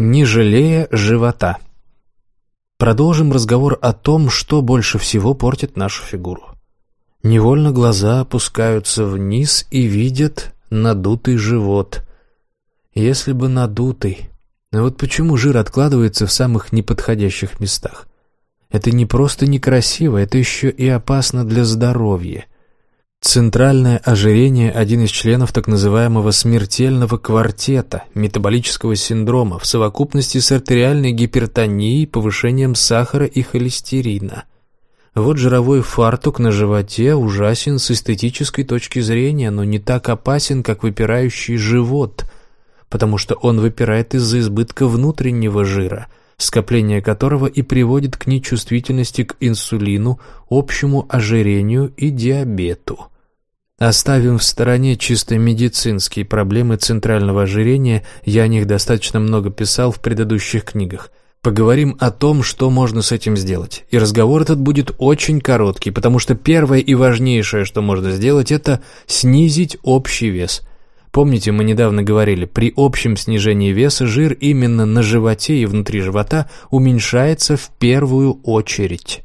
не жалея живота. Продолжим разговор о том, что больше всего портит нашу фигуру. Невольно глаза опускаются вниз и видят надутый живот. Если бы надутый. Но вот почему жир откладывается в самых неподходящих местах? Это не просто некрасиво, это еще и опасно для здоровья. Центральное ожирение – один из членов так называемого смертельного квартета метаболического синдрома в совокупности с артериальной гипертонией, повышением сахара и холестерина. Вот жировой фартук на животе ужасен с эстетической точки зрения, но не так опасен, как выпирающий живот, потому что он выпирает из-за избытка внутреннего жира – скопление которого и приводит к нечувствительности к инсулину, общему ожирению и диабету. Оставим в стороне чисто медицинские проблемы центрального ожирения, я о них достаточно много писал в предыдущих книгах. Поговорим о том, что можно с этим сделать. И разговор этот будет очень короткий, потому что первое и важнейшее, что можно сделать, это снизить общий вес – Помните, мы недавно говорили, при общем снижении веса жир именно на животе и внутри живота уменьшается в первую очередь.